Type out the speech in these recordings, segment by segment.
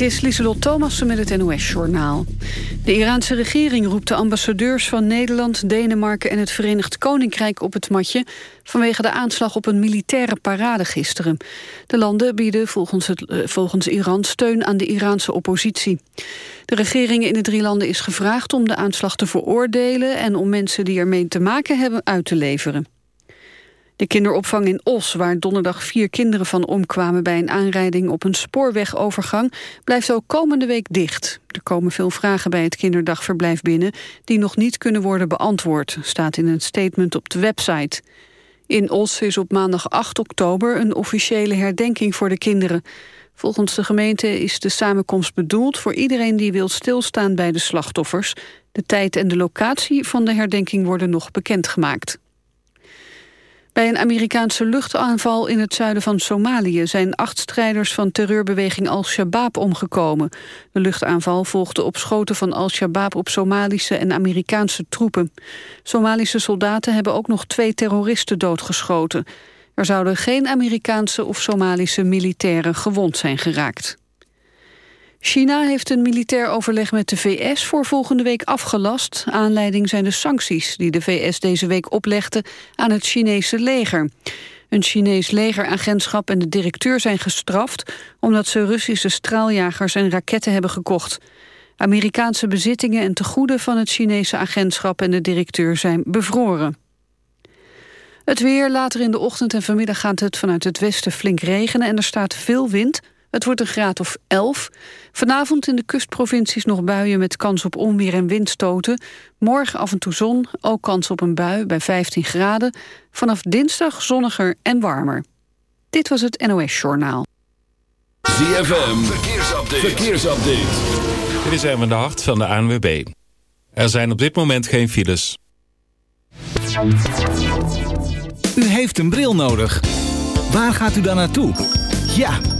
Dit is Lieselot Thomassen met het NOS-journaal. De Iraanse regering roept de ambassadeurs van Nederland, Denemarken en het Verenigd Koninkrijk op het matje vanwege de aanslag op een militaire parade gisteren. De landen bieden volgens, het, eh, volgens Iran steun aan de Iraanse oppositie. De regeringen in de drie landen is gevraagd om de aanslag te veroordelen en om mensen die ermee te maken hebben uit te leveren. De kinderopvang in Os, waar donderdag vier kinderen van omkwamen... bij een aanrijding op een spoorwegovergang, blijft ook komende week dicht. Er komen veel vragen bij het kinderdagverblijf binnen... die nog niet kunnen worden beantwoord, staat in een statement op de website. In Os is op maandag 8 oktober een officiële herdenking voor de kinderen. Volgens de gemeente is de samenkomst bedoeld voor iedereen die wil stilstaan bij de slachtoffers. De tijd en de locatie van de herdenking worden nog bekendgemaakt. Bij een Amerikaanse luchtaanval in het zuiden van Somalië... zijn acht strijders van terreurbeweging Al-Shabaab omgekomen. De luchtaanval volgde op schoten van Al-Shabaab... op Somalische en Amerikaanse troepen. Somalische soldaten hebben ook nog twee terroristen doodgeschoten. Er zouden geen Amerikaanse of Somalische militairen gewond zijn geraakt. China heeft een militair overleg met de VS voor volgende week afgelast. Aanleiding zijn de sancties die de VS deze week oplegde aan het Chinese leger. Een Chinees legeragentschap en de directeur zijn gestraft... omdat ze Russische straaljagers en raketten hebben gekocht. Amerikaanse bezittingen en tegoeden van het Chinese agentschap en de directeur zijn bevroren. Het weer, later in de ochtend en vanmiddag gaat het vanuit het westen flink regenen... en er staat veel wind... Het wordt een graad of 11. Vanavond in de kustprovincies nog buien met kans op onweer en windstoten. Morgen af en toe zon, ook kans op een bui bij 15 graden. Vanaf dinsdag zonniger en warmer. Dit was het NOS Journaal. ZFM, verkeersupdate. verkeersupdate. Dit is Erwin de Hart van de ANWB. Er zijn op dit moment geen files. U heeft een bril nodig. Waar gaat u dan naartoe? Ja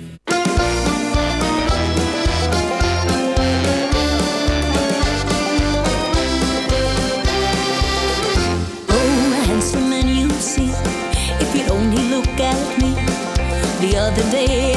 Other day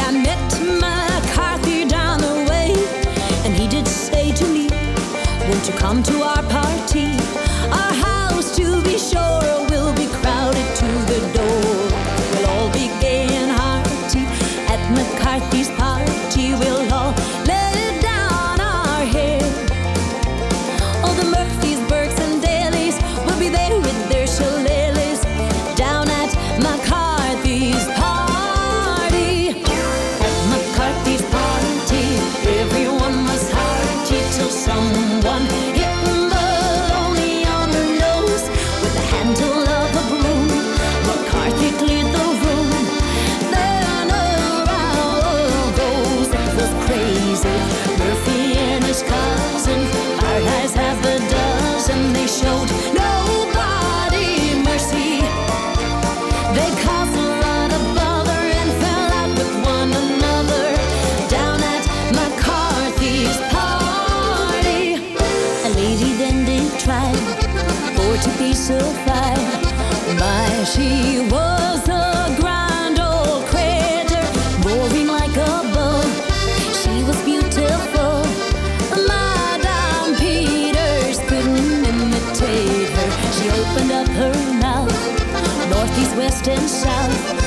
And south.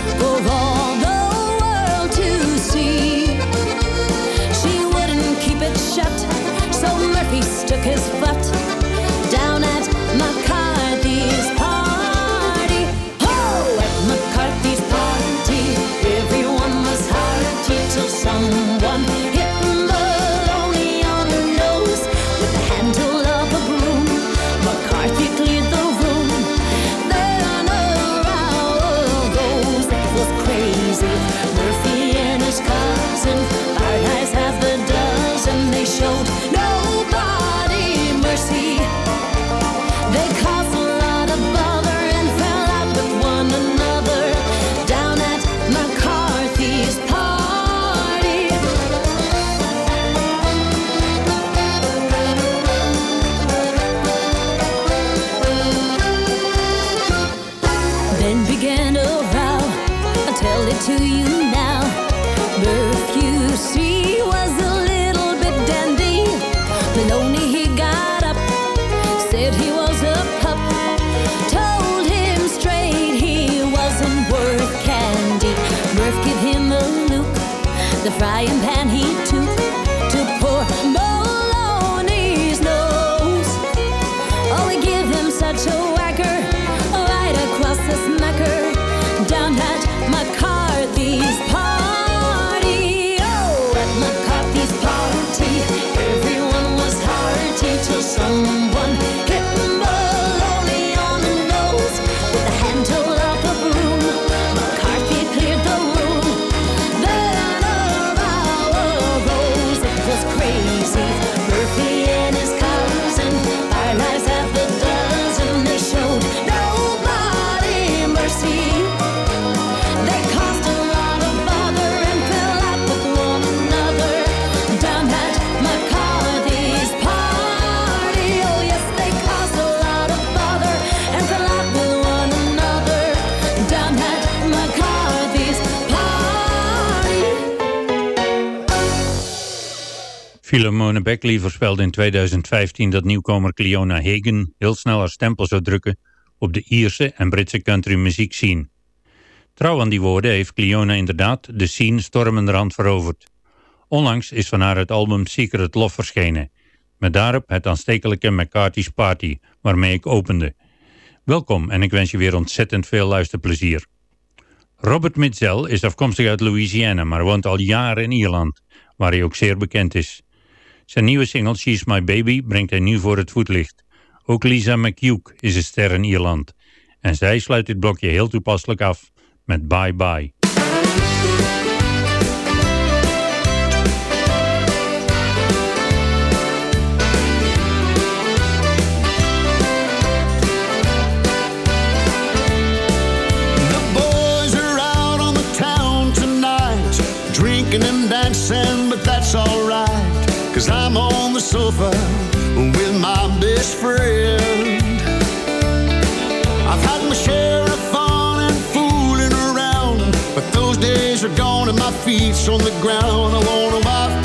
Philomone Beckley voorspelde in 2015 dat nieuwkomer Cleona Hagen heel snel haar stempel zou drukken op de Ierse en Britse country muziek scene. Trouw aan die woorden heeft Cleona inderdaad de scene stormenderhand veroverd. Onlangs is van haar het album Secret Love verschenen, met daarop het aanstekelijke McCarthy's Party, waarmee ik opende. Welkom en ik wens je weer ontzettend veel luisterplezier. Robert Mitzel is afkomstig uit Louisiana, maar woont al jaren in Ierland, waar hij ook zeer bekend is. Zijn nieuwe single She's My Baby brengt hij nu voor het voetlicht. Ook Lisa McHugh is een ster in Ierland. En zij sluit dit blokje heel toepasselijk af met Bye Bye. sofa with my best friend. I've had my share of fun and fooling around, but those days are gone and my feet's on the ground. I want a wife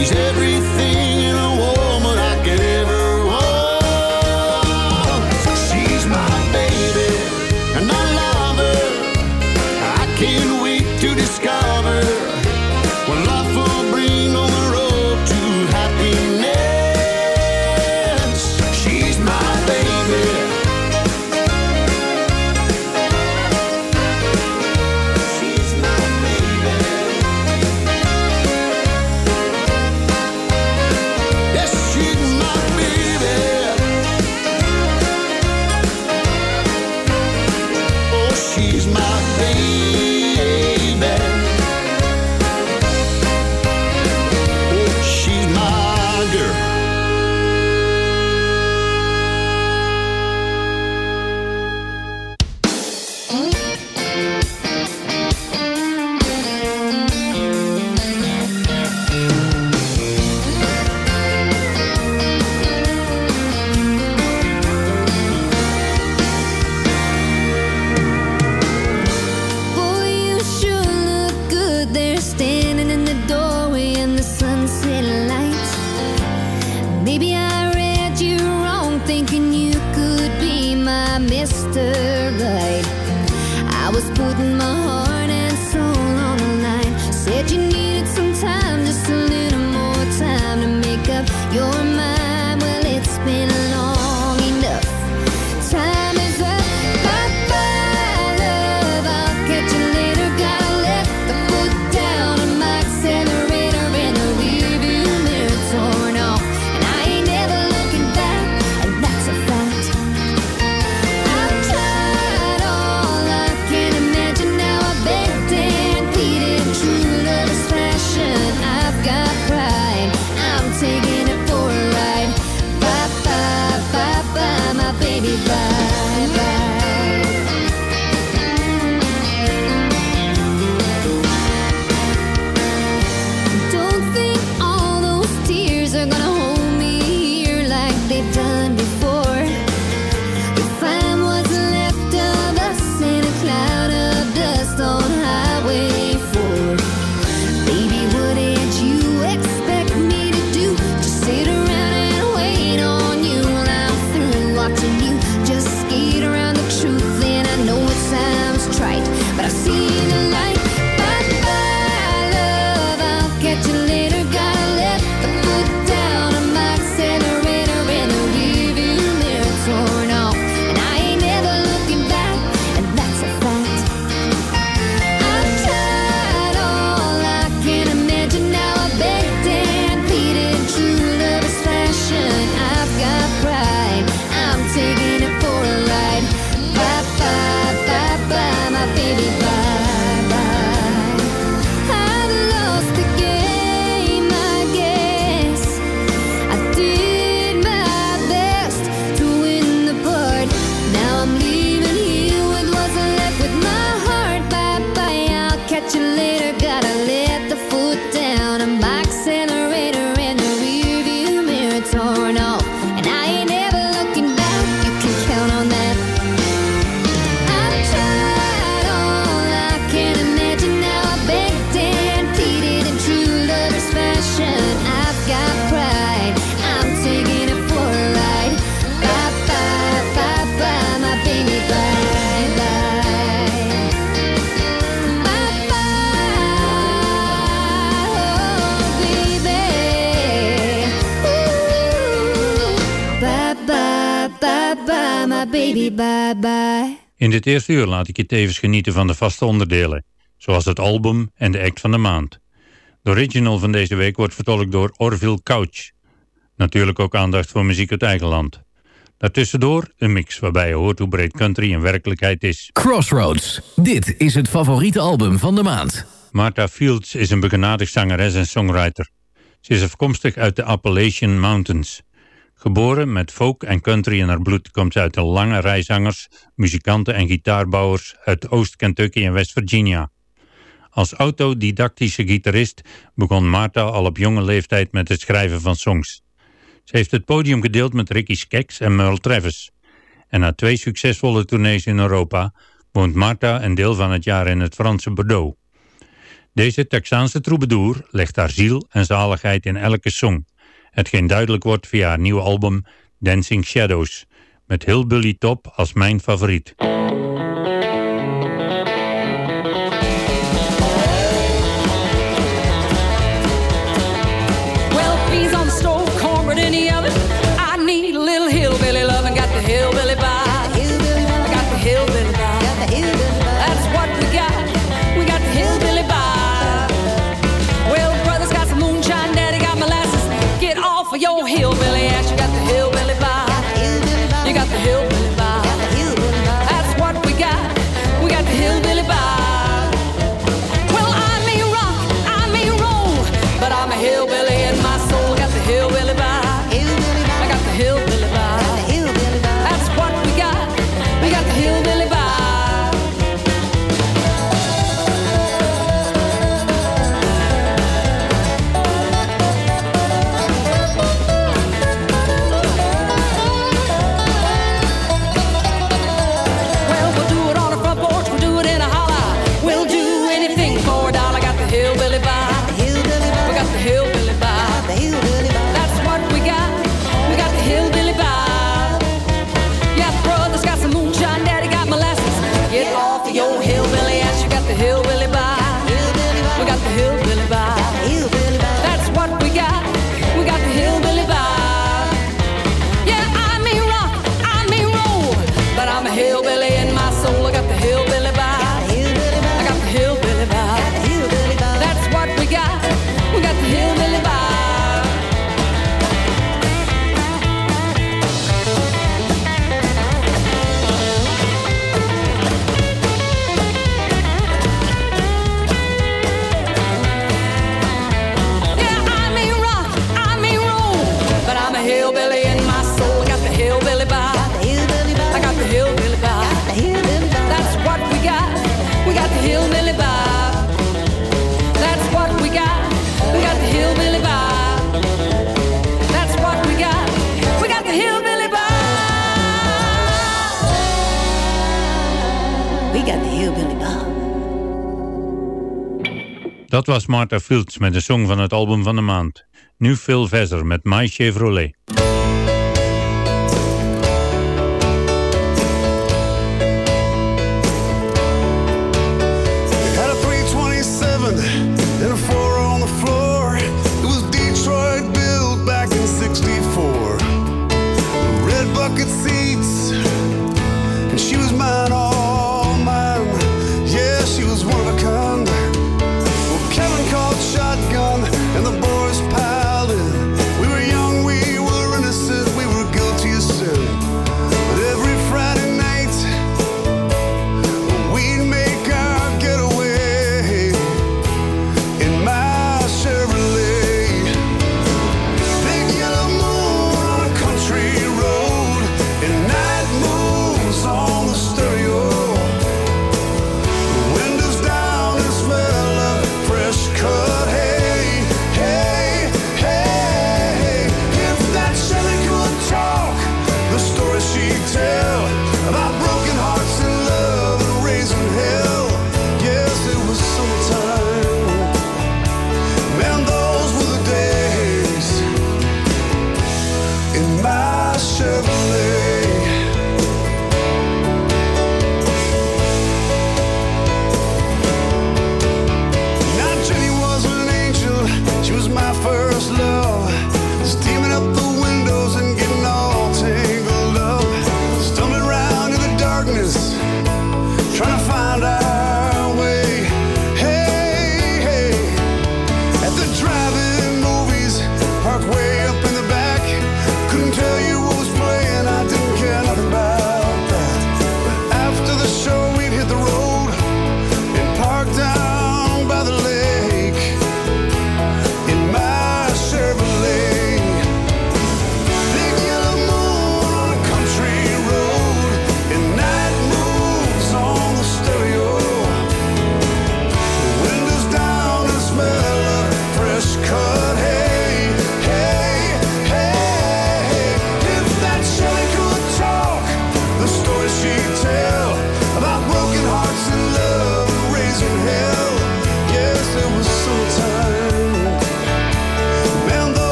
She's everything In dit eerste uur laat ik je tevens genieten van de vaste onderdelen, zoals het album en de act van de maand. De original van deze week wordt vertolkt door Orville Couch. Natuurlijk ook aandacht voor muziek uit eigen land. Daartussendoor een mix waarbij je hoort hoe breed country in werkelijkheid is. Crossroads. Dit is het favoriete album van de maand. Martha Fields is een begenadigd zangeres en songwriter. Ze is afkomstig uit de Appalachian Mountains. Geboren met folk en country in haar bloed komt ze uit een lange rij zangers, muzikanten en gitaarbouwers uit Oost-Kentucky en West Virginia. Als autodidactische gitarist begon Martha al op jonge leeftijd met het schrijven van songs. Ze heeft het podium gedeeld met Ricky Skeks en Merle Travis. En na twee succesvolle tournees in Europa woont Martha een deel van het jaar in het Franse Bordeaux. Deze Texaanse troubadour legt haar ziel en zaligheid in elke song. Hetgeen duidelijk wordt via haar nieuwe album Dancing Shadows. Met Hillbilly Top als mijn favoriet. Hillbilly Dat was Martha Fields met de song van het album van de maand. Nu Phil Vezzer met My Chevrolet.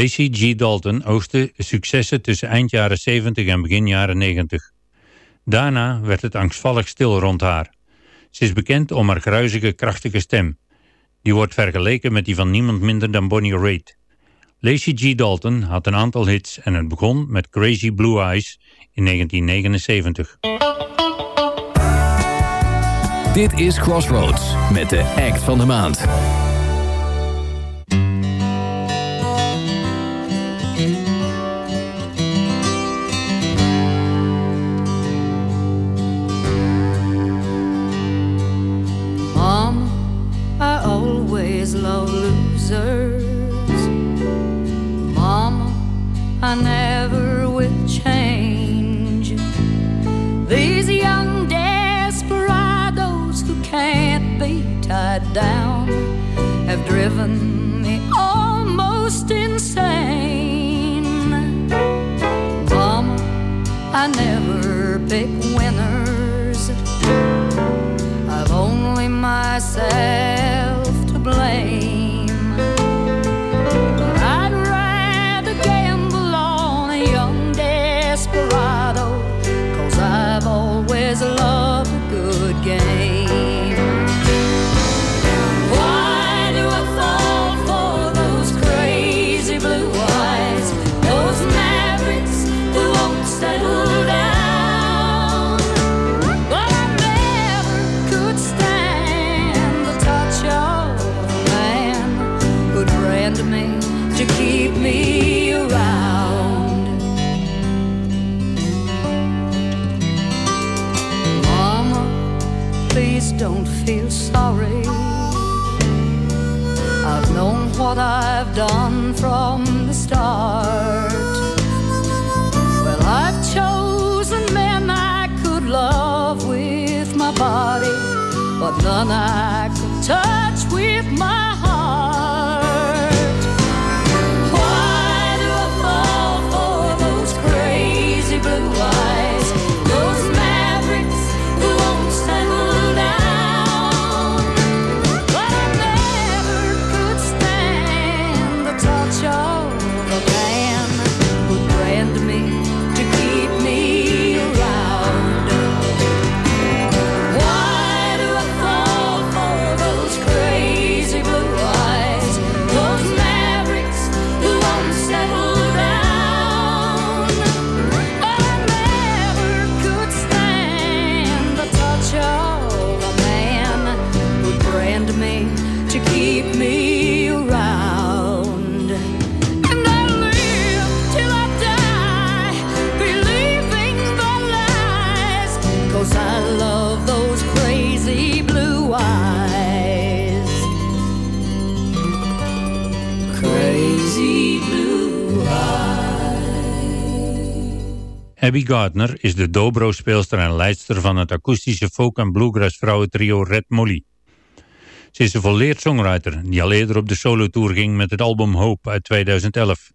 Lacey G. Dalton oogste successen tussen eind jaren 70 en begin jaren 90. Daarna werd het angstvallig stil rond haar. Ze is bekend om haar gruizige, krachtige stem. Die wordt vergeleken met die van niemand minder dan Bonnie Raitt. Lacey G. Dalton had een aantal hits en het begon met Crazy Blue Eyes in 1979. Dit is Crossroads met de act van de maand. Love losers. Mama, I never will change. These young desperados who can't be tied down have driven me almost insane. Mama, I never pick winners. I've only myself sana Abby Gardner is de dobro-speelster en leidster van het akoestische folk- en bluegrass vrouwentrio Red Molly. Ze is een volleerd songwriter die al eerder op de solotour ging met het album Hope uit 2011.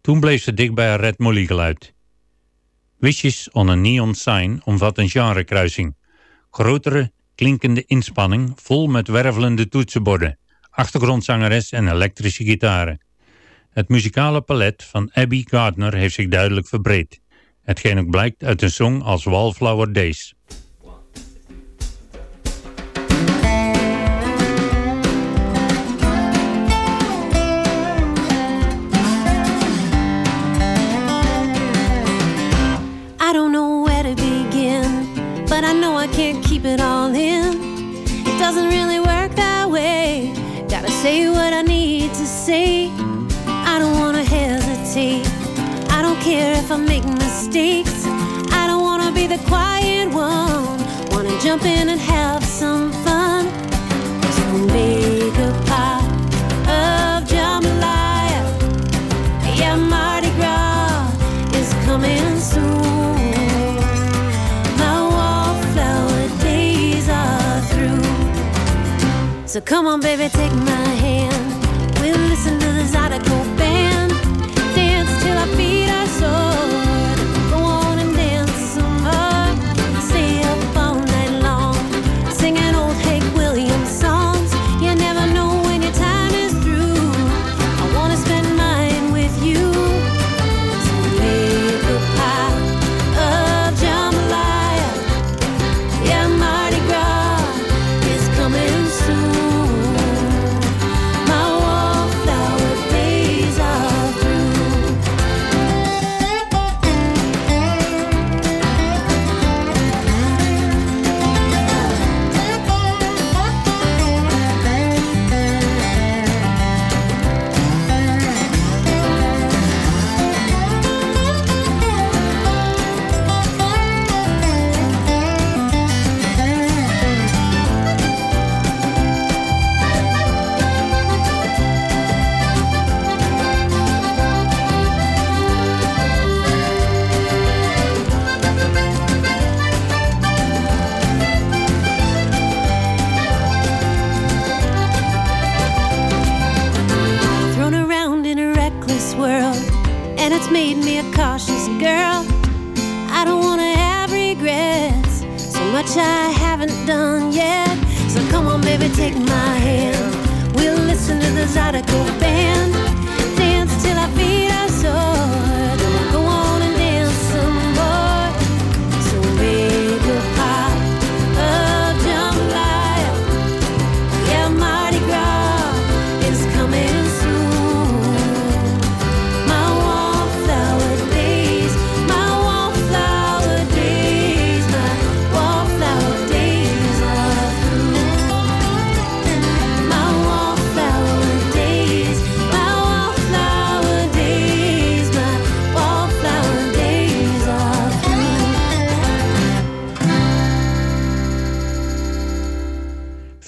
Toen bleef ze dicht bij haar Red Molly geluid. Wishes on a Neon Sign omvat een genrekruising. Grotere, klinkende inspanning vol met wervelende toetsenborden, achtergrondzangeres en elektrische gitaren. Het muzikale palet van Abby Gardner heeft zich duidelijk verbreed. Hetgeen ook blijkt uit een song als Wallflower Days. I don't know where to begin, but I know I can't keep it all in. It doesn't really work that way. Gotta say what I need to say. I don't wanna hesitate. Care if I make mistakes. I don't wanna be the quiet one. Wanna jump in and have some fun. So make a pot of jambalaya. Yeah, Mardi Gras is coming soon. My wallflower days are through. So come on, baby, take my hand. We'll listen to the Zydeco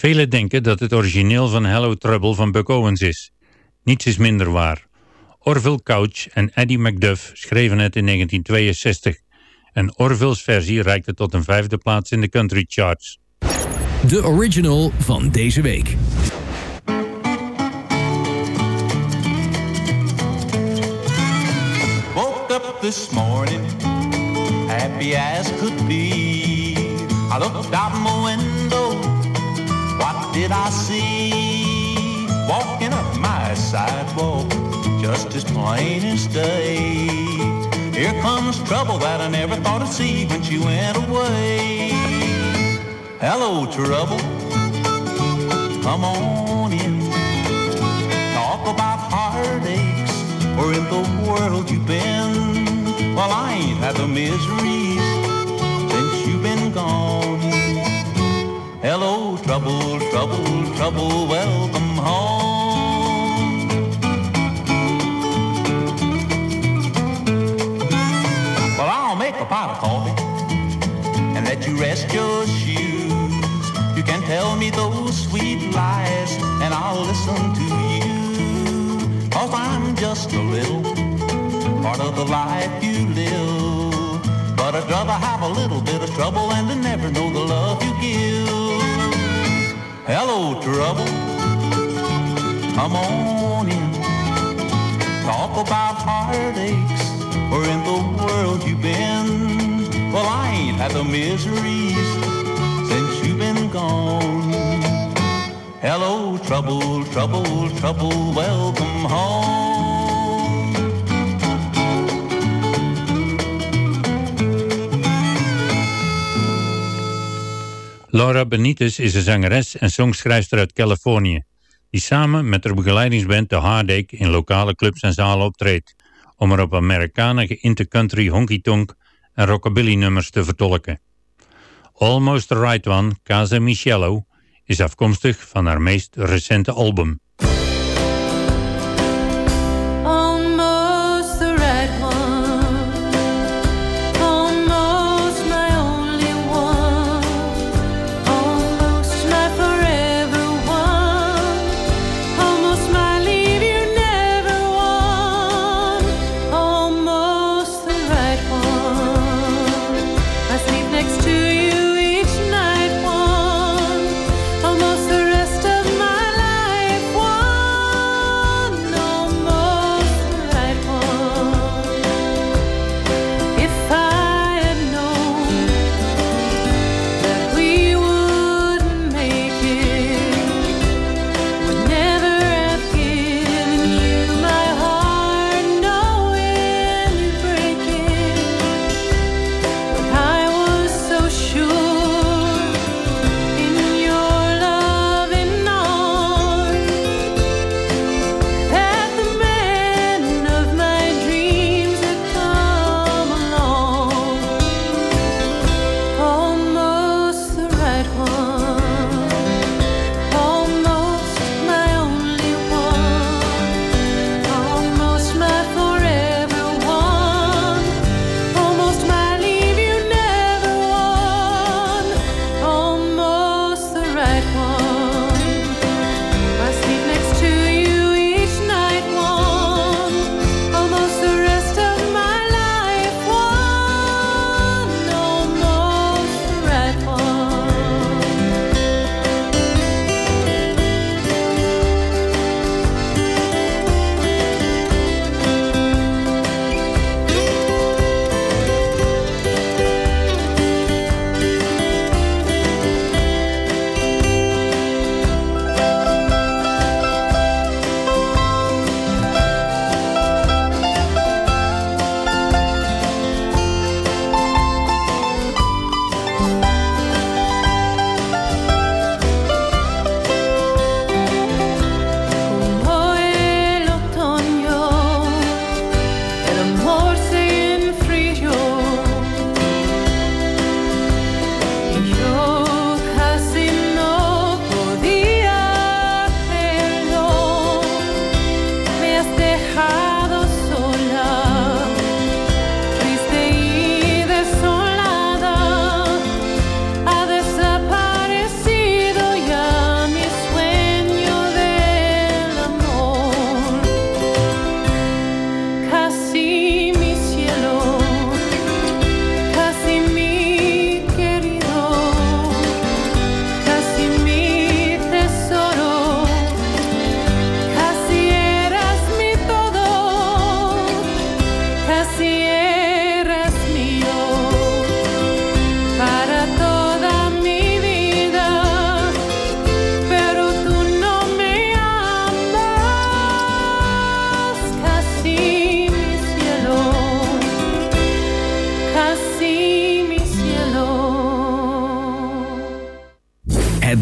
Velen denken dat het origineel van Hello Trouble van Buck Owens is. Niets is minder waar. Orville Couch en Eddie Macduff schreven het in 1962. En Orville's versie reikte tot een vijfde plaats in de country charts. De original van deze week. Woke up this morning, happy as could be. I looked out my window, what did I see? Walking up my sidewalk, just as plain as day. Here comes trouble that I never thought I'd see when she went away. Hello, trouble. Come on in. Talk about heartaches. Where in the world you been? Well, I ain't had the miseries since you've been gone. Hello, trouble, trouble, trouble, welcome home. Well, I'll make a pot of coffee and let you rest your shoes. You can tell me those sweet lies and I'll listen to you. Cause I'm just a little part of the life you live. But I'd rather have a little bit of trouble and to never know the love you give. Hello, trouble. Come on in. Talk about heartaches. Where in the world you been? Well, I ain't had the miseries since you've been gone. Hello, trouble, trouble, trouble, welcome home. Laura Benitez is een zangeres en songschrijfster uit Californië, die samen met haar begeleidingsband The Heartache in lokale clubs en zalen optreedt, om er op Amerikanen intercountry honky-tonk en rockabilly nummers te vertolken. Almost the Right One, Casa Michello, is afkomstig van haar meest recente album.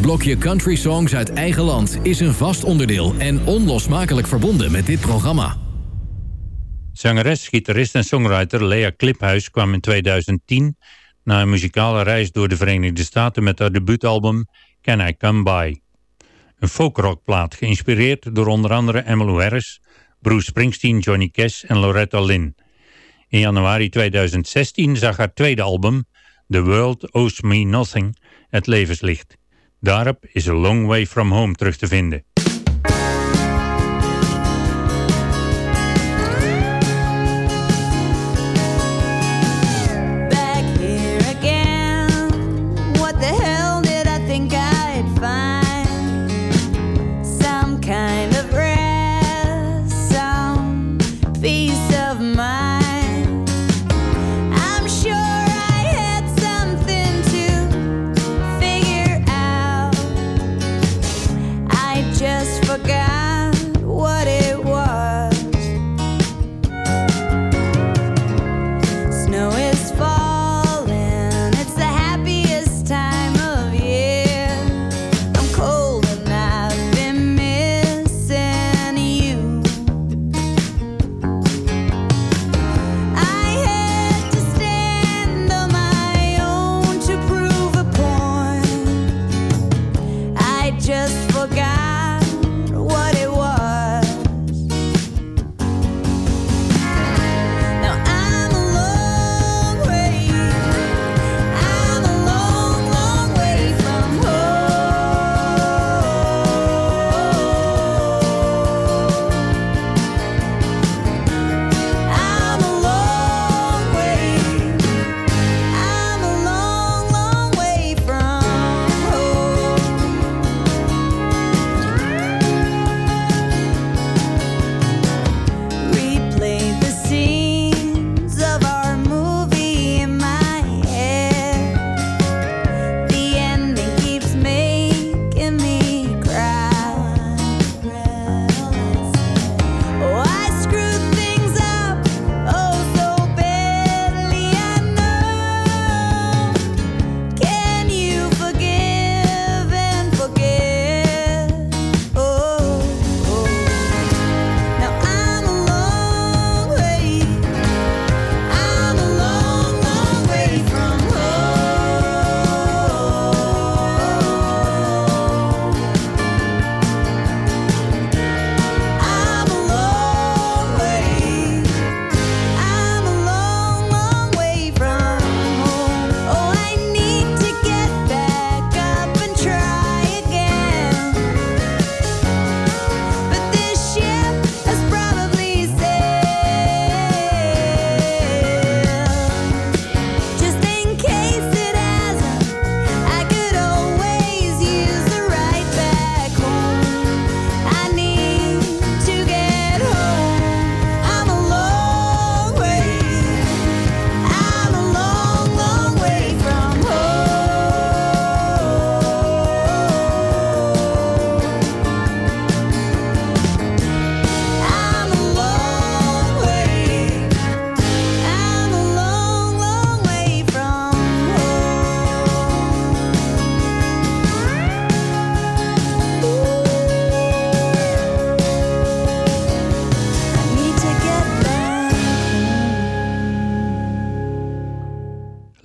Blokje Country Songs uit eigen land is een vast onderdeel en onlosmakelijk verbonden met dit programma. Zangeres, gitarist en songwriter Lea Kliphuis kwam in 2010 na een muzikale reis door de Verenigde Staten met haar debuutalbum Can I Come By. Een folkrockplaat geïnspireerd door onder andere Emmylou Harris, Bruce Springsteen, Johnny Cash en Loretta Lynn. In januari 2016 zag haar tweede album, The World Owes Me Nothing, het levenslicht. Daarop is A Long Way From Home terug te vinden.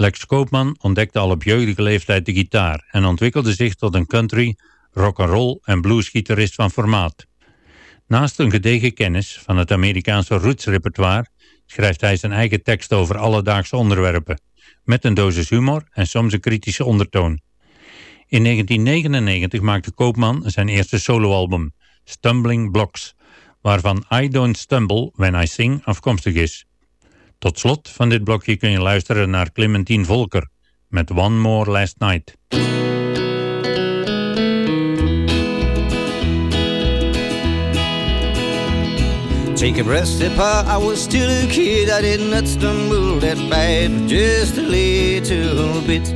Lex Koopman ontdekte al op jeugdige leeftijd de gitaar en ontwikkelde zich tot een country, rock'n'roll en bluesgitarist van formaat. Naast een gedegen kennis van het Amerikaanse rootsrepertoire schrijft hij zijn eigen tekst over alledaagse onderwerpen, met een dosis humor en soms een kritische ondertoon. In 1999 maakte Koopman zijn eerste soloalbum, Stumbling Blocks, waarvan I Don't Stumble When I Sing afkomstig is. Tot slot van dit blokje kun je luisteren naar Clementine Volker met One More Last Night. Take a breath, step. I was still a kid. I did not stumble that bad, just a little bit.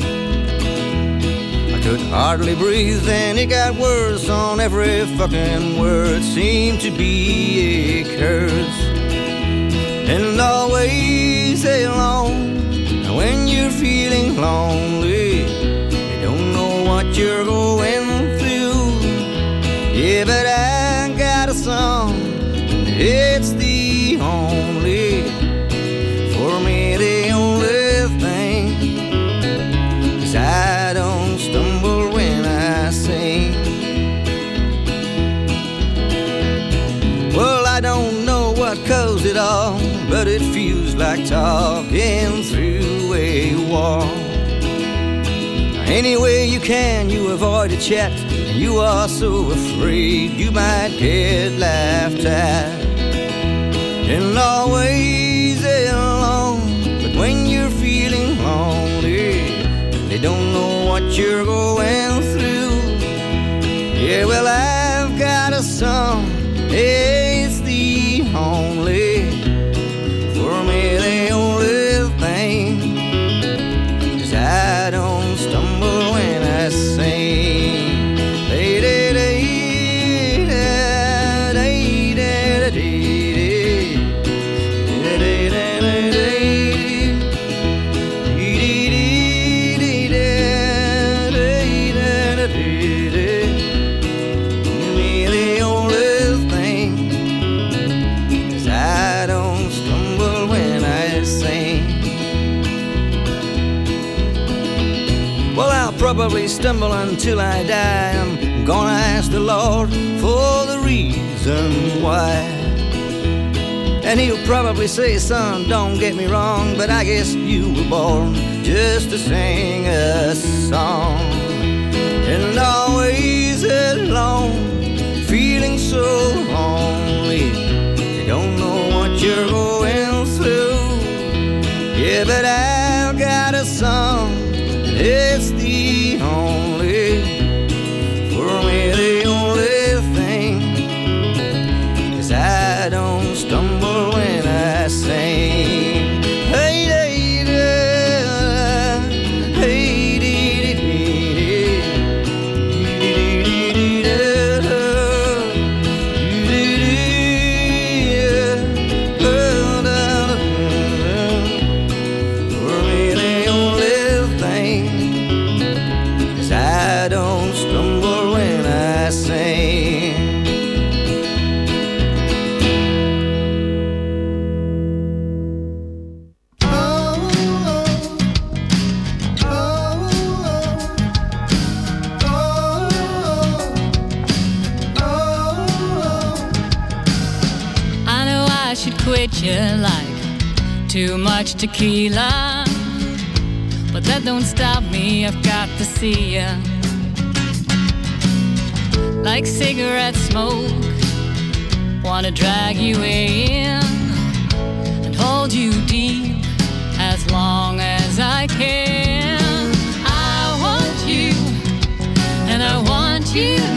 I could hardly breathe, and it got worse on every fucking word. Seemed to be a curse, and always alone. When you're feeling lonely, you don't know what you're going through. Yeah, but I got a song. It's the only, like talking through a wall. Any way you can, you avoid a chat. And you are so afraid you might get laughed at. And always alone. But when you're feeling lonely, they don't know what you're going through. Yeah, well, I've got a song. It's Stumble until I die. I'm gonna ask the Lord for the reason why. And he'll probably say, son, don't get me wrong, but I guess you were born just to sing a song. And always alone, feeling so lonely. You don't know what you're going through. Yeah, but I've got a song, it's the only, tequila. But that don't stop me, I've got to see ya. Like cigarette smoke, wanna drag you in and hold you deep as long as I can. I want you, and I want you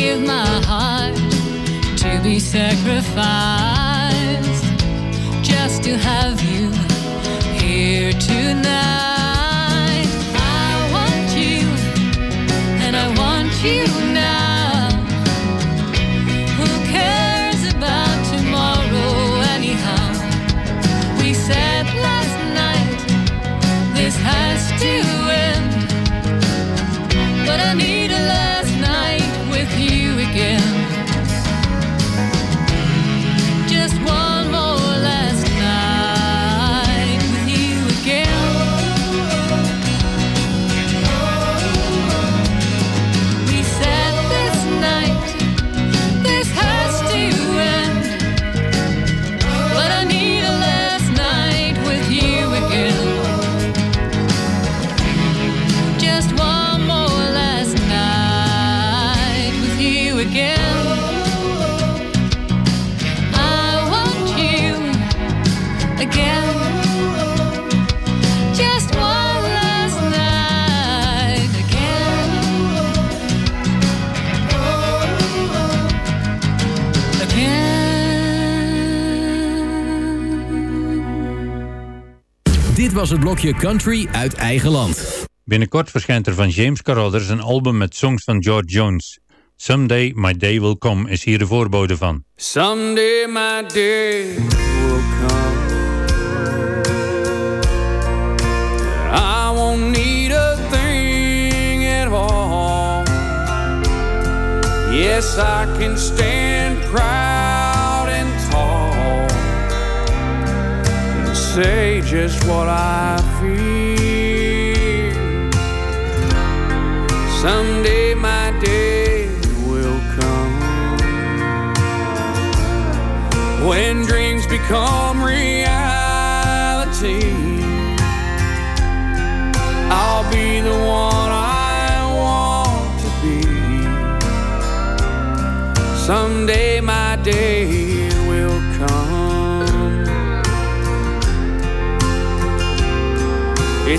give my heart to be sacrificed just to have you here tonight. Was het blokje Country uit eigen land. Binnenkort verschijnt er van James Carruthers een album met songs van George Jones. Someday My Day Will Come is hier de voorbode van. Someday my day will come. I won't need a thing at all. Yes, I can stand proud say just what I feel. Someday my day will come when dreams become reality.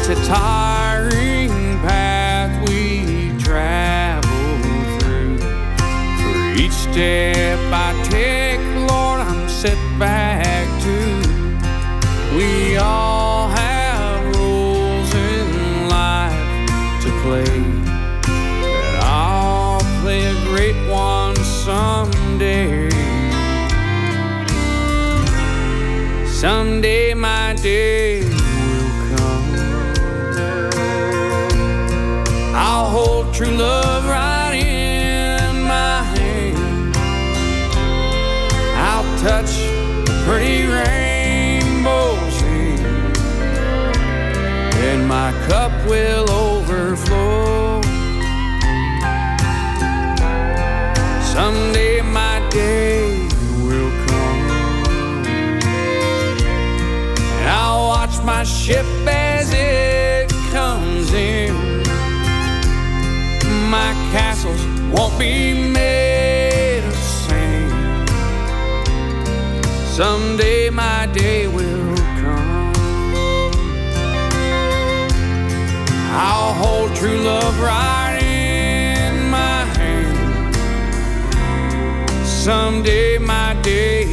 It's a tiring path we travel through. For each step I take, Lord, I'm set back to. We all have roles in life to play. And I'll play a great one someday. Someday my day cup will overflow. Someday my day will come. And I'll watch my ship as it comes in. My castles won't be made of sand. Someday my day will true love right in my hand. Someday my day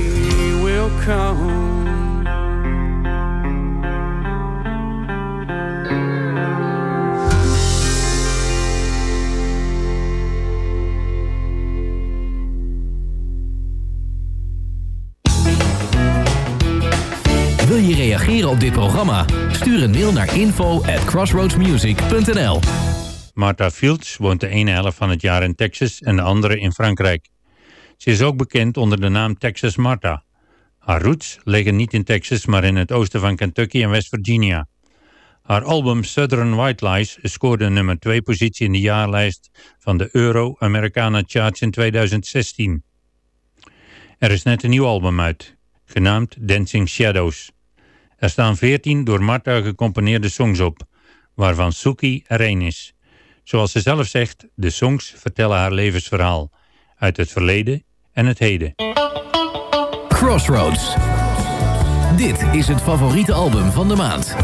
will come. Wil je reageren op dit programma? Stuur een mail naar info at crossroadsmusic.nl Martha Fields woont de ene helft van het jaar in Texas en de andere in Frankrijk. Ze is ook bekend onder de naam Texas Martha. Haar roots liggen niet in Texas, maar in het oosten van Kentucky en West Virginia. Haar album Southern White Lies scoorde nummer 2 positie in de jaarlijst van de Euro-Americana Charts in 2016. Er is net een nieuw album uit, genaamd Dancing Shadows. Er staan 14 door Martha gecomponeerde songs op, waarvan Suki er één is. Zoals ze zelf zegt, de songs vertellen haar levensverhaal, uit het verleden en het heden. Crossroads. Dit is het favoriete album van de maand.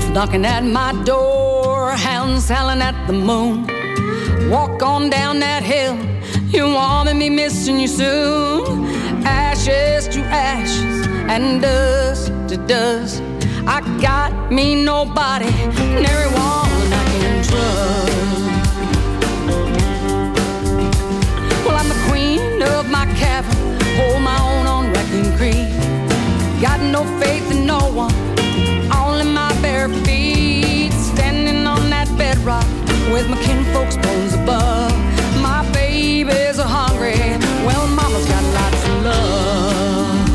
Wolf knocking at my door, hounds howling at the moon. Walk on down that hill, you wanted me missing you soon. Ashes to ashes and dust to dust. I got me nobody, and everyone I can trust. Well, I'm the queen of my cavern, hold my own on Raccoon Creek. Got no faith in no one, bedrock with my kinfolk's bones above. My babies are hungry, well, mama's got lots of love.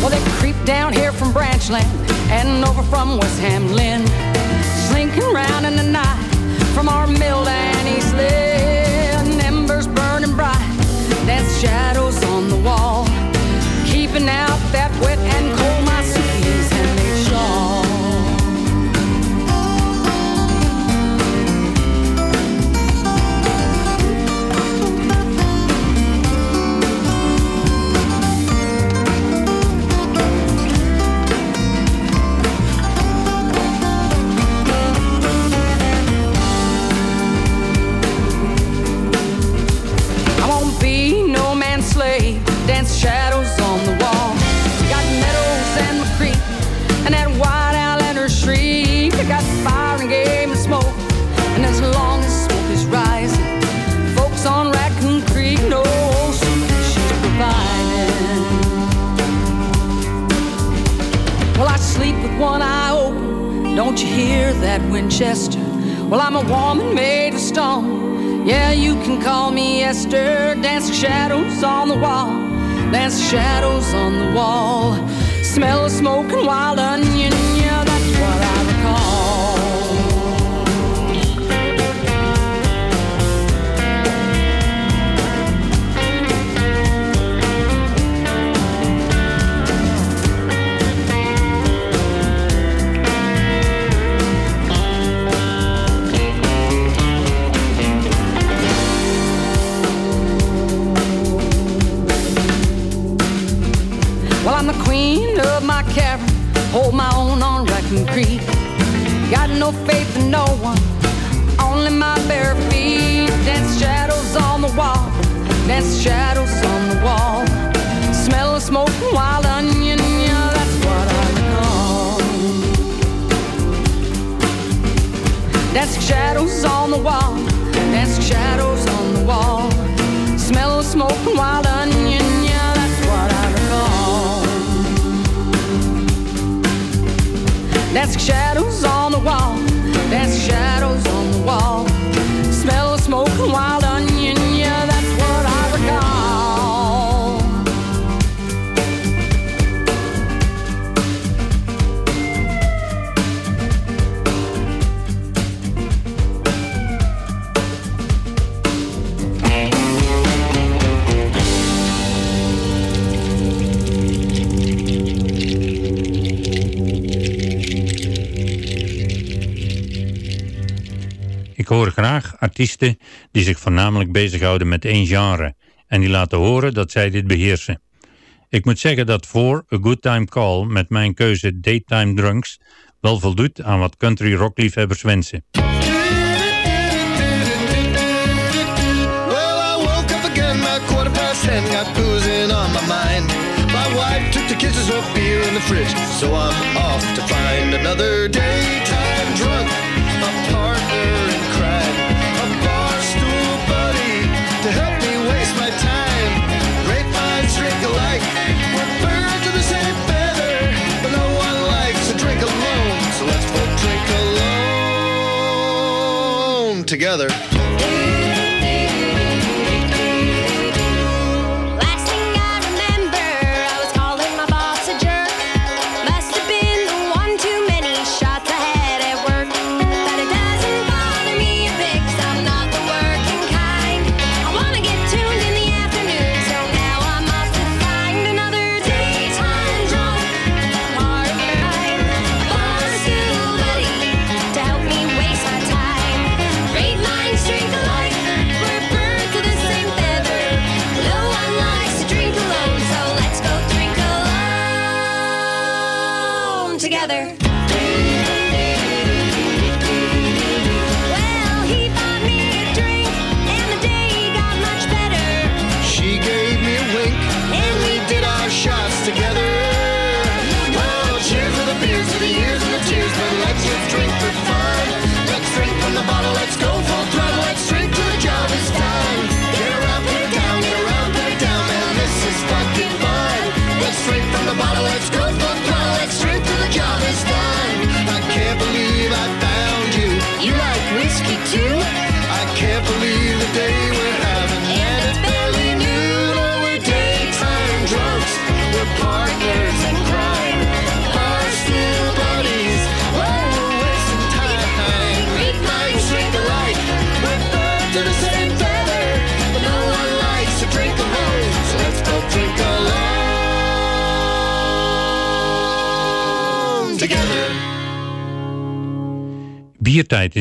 Well, they creep down here from Branchland and over from West Hamlin, slinking round in the night from our mill and Don't you hear that Winchester? Well, I'm a woman made of stone. Yeah, you can call me Esther. Dancing shadows on the wall. Dancing shadows on the wall. Smell of smoke and wild onion. Yeah, Hold my own on Raccoon Creek. Got no faith in no one, only my bare feet. Dance shadows on the wall, dance shadows on the wall. Smell of smoke and wild onion, yeah, that's what I'm. Dance shadows on the wall, dance shadows on the wall. Smell of smoke and wild onion. There's shadows on the wall. There's shadows on the wall. Smell of smoke and wild. Ik hoor graag artiesten die zich voornamelijk bezighouden met één genre en die laten horen dat zij dit beheersen. Ik moet zeggen dat voor A Good Time Call met mijn keuze Daytime Drunks wel voldoet aan wat country rock liefhebbers wensen. ten, got boozing on my mind. My wife took the kisses of beer in the fridge, so I'm off to find another daytime drunk. My partner together.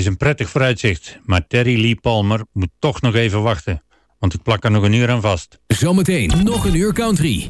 is een prettig vooruitzicht, maar Terry Lee Palmer moet toch nog even wachten. Want ik plak er nog een uur aan vast. Zometeen nog een uur country.